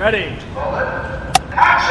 Ready. Yalnız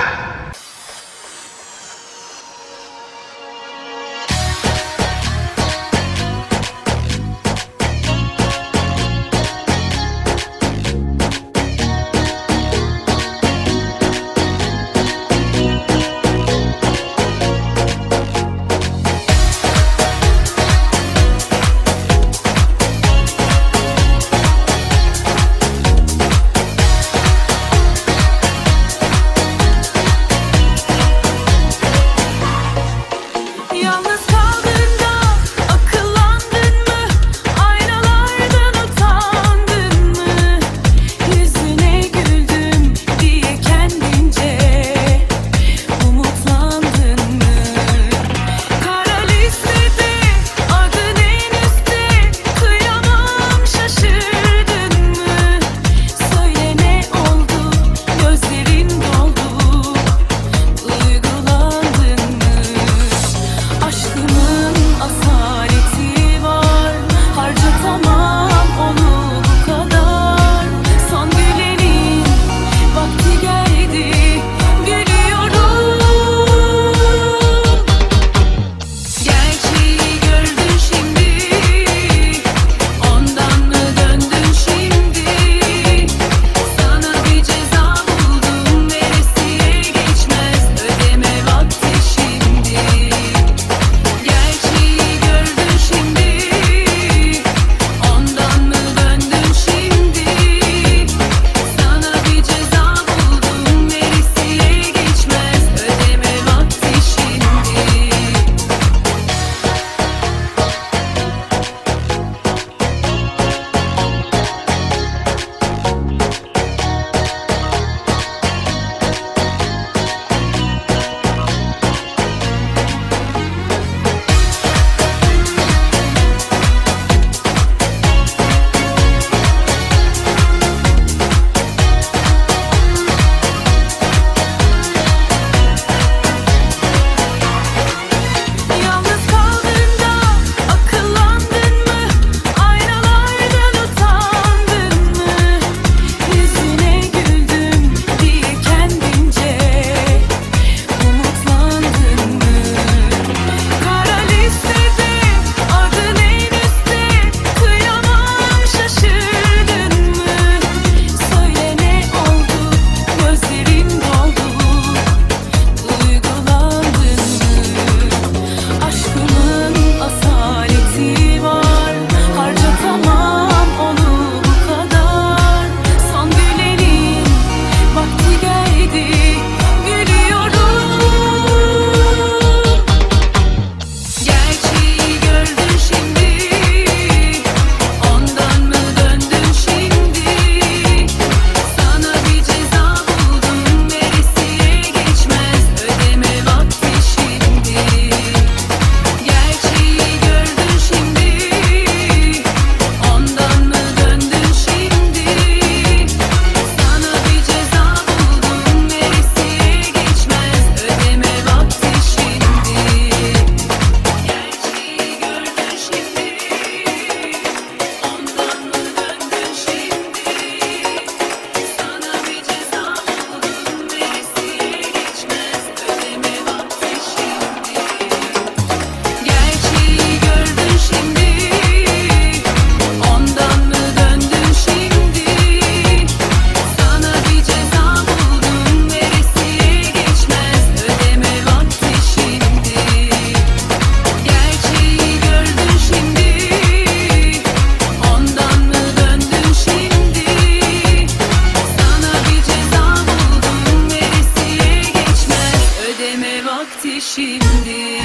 心底